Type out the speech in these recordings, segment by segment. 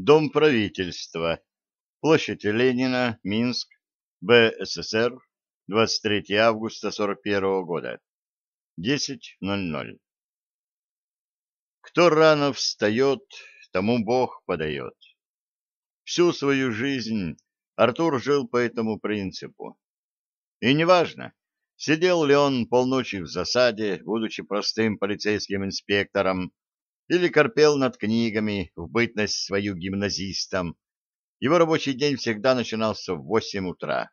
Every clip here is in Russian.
Дом правительства. Площадь Ленина, Минск, БССР, 23 августа 41 года. 10.00. Кто рано встает, тому Бог подает. Всю свою жизнь Артур жил по этому принципу. И неважно, сидел ли он полночи в засаде, будучи простым полицейским инспектором, или корпел над книгами в бытность свою гимназистом. Его рабочий день всегда начинался в восемь утра.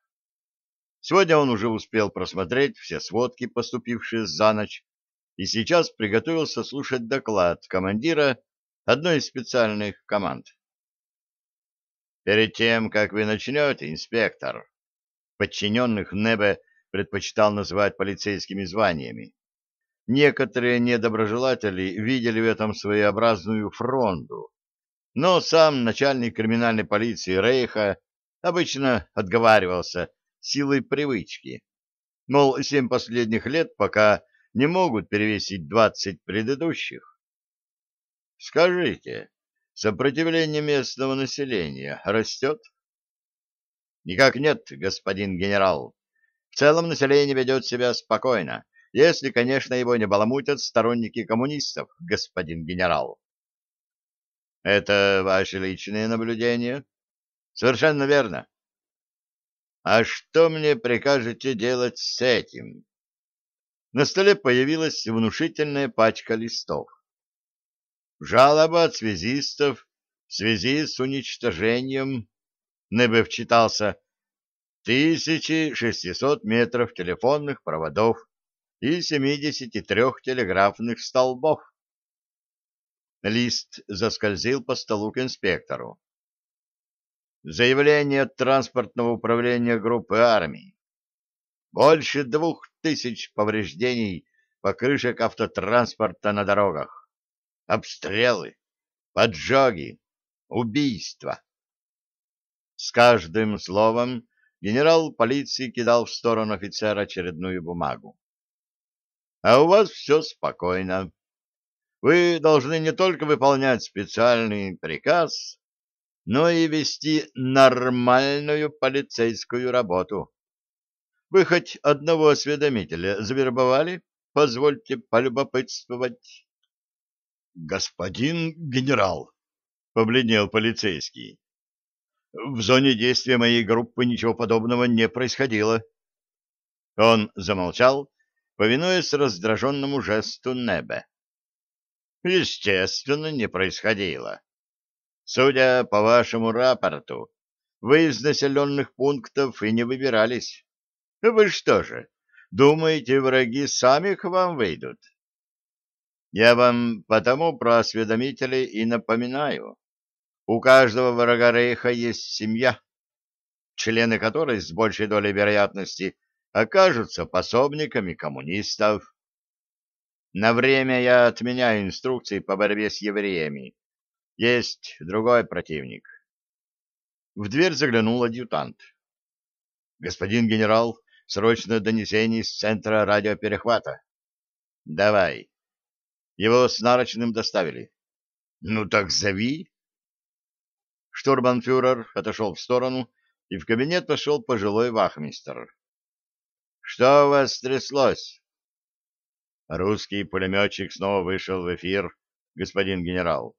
Сегодня он уже успел просмотреть все сводки, поступившие за ночь, и сейчас приготовился слушать доклад командира одной из специальных команд. Перед тем, как вы начнете, инспектор, подчиненных Небе предпочитал называть полицейскими званиями. Некоторые недоброжелатели видели в этом своеобразную фронту, но сам начальник криминальной полиции Рейха обычно отговаривался силой привычки. Мол, семь последних лет пока не могут перевесить двадцать предыдущих. Скажите, сопротивление местного населения растет? Никак нет, господин генерал. В целом население ведет себя спокойно если, конечно, его не баламутят сторонники коммунистов, господин генерал. Это ваши личные наблюдения? Совершенно верно. А что мне прикажете делать с этим? На столе появилась внушительная пачка листов. Жалоба от связистов в связи с уничтожением, Небе вчитался, 1600 метров телефонных проводов и 73 телеграфных столбов. Лист заскользил по столу к инспектору. Заявление от транспортного управления группы армий. Больше двух тысяч повреждений покрышек автотранспорта на дорогах. Обстрелы, поджоги, убийства. С каждым словом генерал полиции кидал в сторону офицера очередную бумагу а у вас все спокойно. Вы должны не только выполнять специальный приказ, но и вести нормальную полицейскую работу. Вы хоть одного осведомителя завербовали? Позвольте полюбопытствовать. Господин генерал, побледнел полицейский. В зоне действия моей группы ничего подобного не происходило. Он замолчал, повинуясь раздраженному жесту Небе. Естественно, не происходило. Судя по вашему рапорту, вы из населенных пунктов и не выбирались. Вы что же, думаете, враги сами к вам выйдут? Я вам потому про осведомителей и напоминаю. У каждого врага Рейха есть семья, члены которой с большей долей вероятности окажутся пособниками коммунистов. На время я отменяю инструкции по борьбе с евреями. Есть другой противник. В дверь заглянул адъютант. Господин генерал, срочное донесение из центра радиоперехвата. Давай. Его с нарочным доставили. Ну так зови. Штурманфюрер отошел в сторону, и в кабинет пошел пожилой вахмистр. Что у вас стряслось? Русский пулеметчик снова вышел в эфир, господин генерал.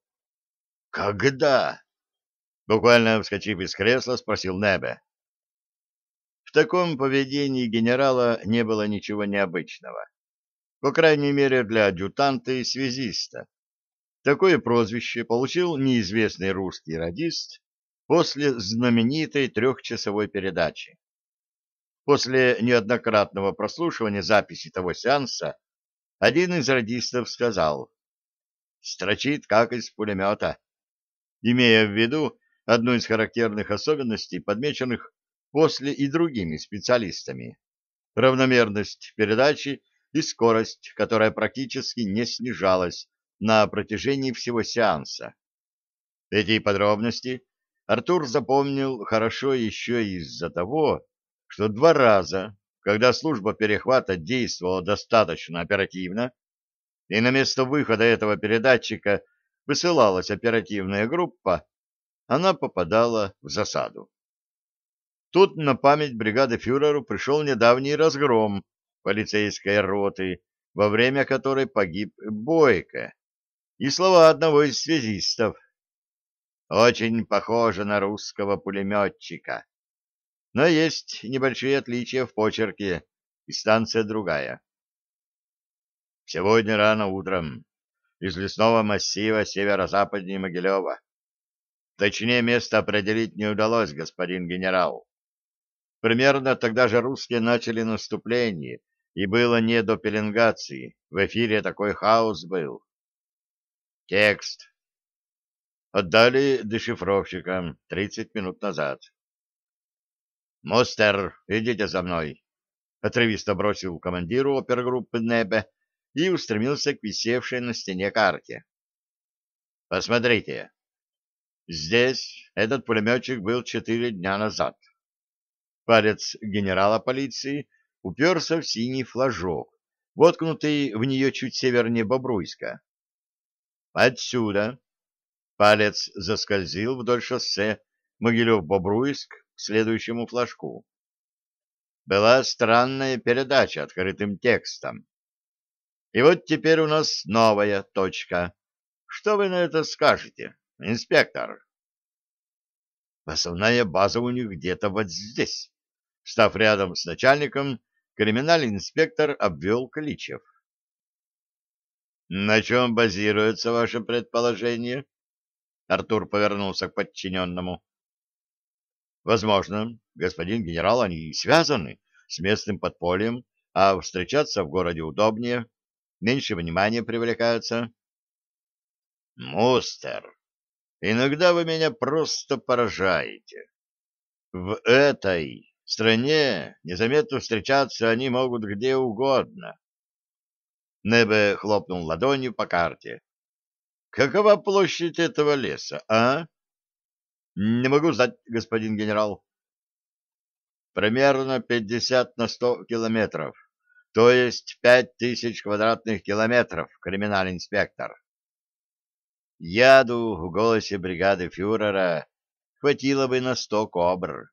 Когда? Буквально вскочив из кресла, спросил Небе. В таком поведении генерала не было ничего необычного. По крайней мере, для адъютанта и связиста. Такое прозвище получил неизвестный русский радист после знаменитой трехчасовой передачи. После неоднократного прослушивания записи того сеанса один из радистов сказал «Строчит, как из пулемета», имея в виду одну из характерных особенностей, подмеченных после и другими специалистами — равномерность передачи и скорость, которая практически не снижалась на протяжении всего сеанса. Эти подробности Артур запомнил хорошо еще из-за того, что два раза, когда служба перехвата действовала достаточно оперативно, и на место выхода этого передатчика высылалась оперативная группа, она попадала в засаду. Тут на память бригады фюреру пришел недавний разгром полицейской роты, во время которой погиб Бойко, и слова одного из связистов. Очень похоже на русского пулеметчика. Но есть небольшие отличия в почерке, и станция другая. Сегодня рано утром из лесного массива северо-западнее Могилева. Точнее, место определить не удалось, господин генерал. Примерно тогда же русские начали наступление, и было не до пеленгации. В эфире такой хаос был. Текст. Отдали дешифровщикам 30 минут назад. «Мустер, идите за мной!» — отрывисто бросил командиру опергруппы Небе и устремился к висевшей на стене карте. «Посмотрите. Здесь этот пулеметчик был четыре дня назад. Палец генерала полиции уперся в синий флажок, воткнутый в нее чуть севернее Бобруйска. Отсюда палец заскользил вдоль шоссе Могилев-Бобруйск к следующему флажку. Была странная передача открытым текстом. И вот теперь у нас новая точка. Что вы на это скажете, инспектор? Основная база у них где-то вот здесь. Став рядом с начальником, криминальный инспектор обвел Кличев. На чем базируется ваше предположение? Артур повернулся к подчиненному. Возможно, господин генерал, они связаны с местным подпольем, а встречаться в городе удобнее, меньше внимания привлекается. Мустер, иногда вы меня просто поражаете. В этой стране незаметно встречаться они могут где угодно. Небе хлопнул ладонью по карте. Какова площадь этого леса, а? Не могу знать, господин генерал. Примерно пятьдесят на сто километров, то есть пять тысяч квадратных километров, криминальный инспектор. Яду в голосе бригады фюрера хватило бы на сто кобр.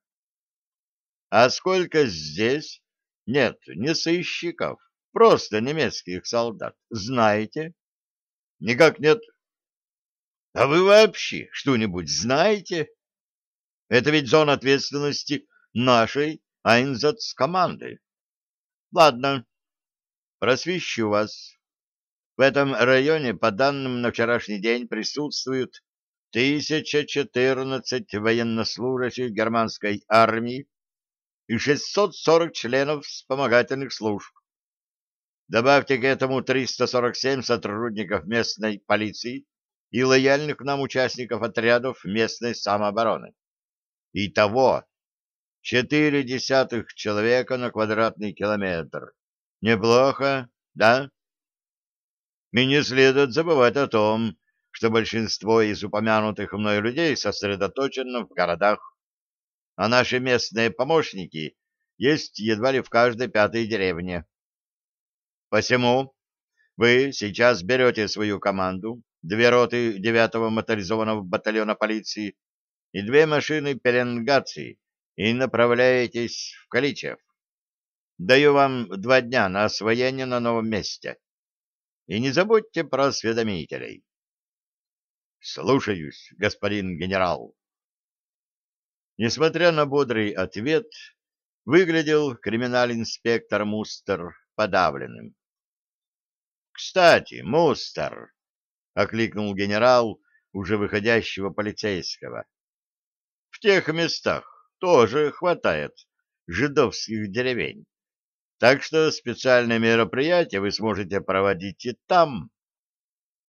А сколько здесь? Нет, не сыщиков, просто немецких солдат. Знаете? Никак нет. А вы вообще что-нибудь знаете? Это ведь зона ответственности нашей Айнзац-команды. Ладно, просвещу вас. В этом районе, по данным на вчерашний день, присутствуют 1014 военнослужащих германской армии и 640 членов вспомогательных служб. Добавьте к этому 347 сотрудников местной полиции и лояльных нам участников отрядов местной самообороны. Итого четыре десятых человека на квадратный километр. Неплохо, да? И не следует забывать о том, что большинство из упомянутых мной людей сосредоточено в городах а наши местные помощники есть едва ли в каждой пятой деревне. Посему вы сейчас берете свою команду, две роты девятого моторизованного батальона полиции и две машины пеленгации и направляетесь в Каличев. Даю вам два дня на освоение на новом месте. И не забудьте про осведомителей. Слушаюсь, господин генерал. Несмотря на бодрый ответ, выглядел криминал-инспектор Мустер подавленным. — Кстати, Мустер, — окликнул генерал уже выходящего полицейского, — в тех местах тоже хватает жидовских деревень, так что специальные мероприятия вы сможете проводить и там.